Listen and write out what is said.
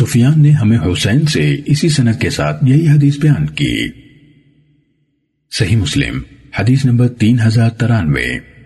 سفیان نے ہمیں حسین سے اسی سنت کے ساتھ یہی حدیث بیان کی۔ صحیح مسلم، حدیث نمبر تین ہزار ترانوے۔